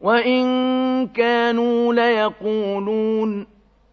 وَإِن كَانُوا لَيَقُولُونَ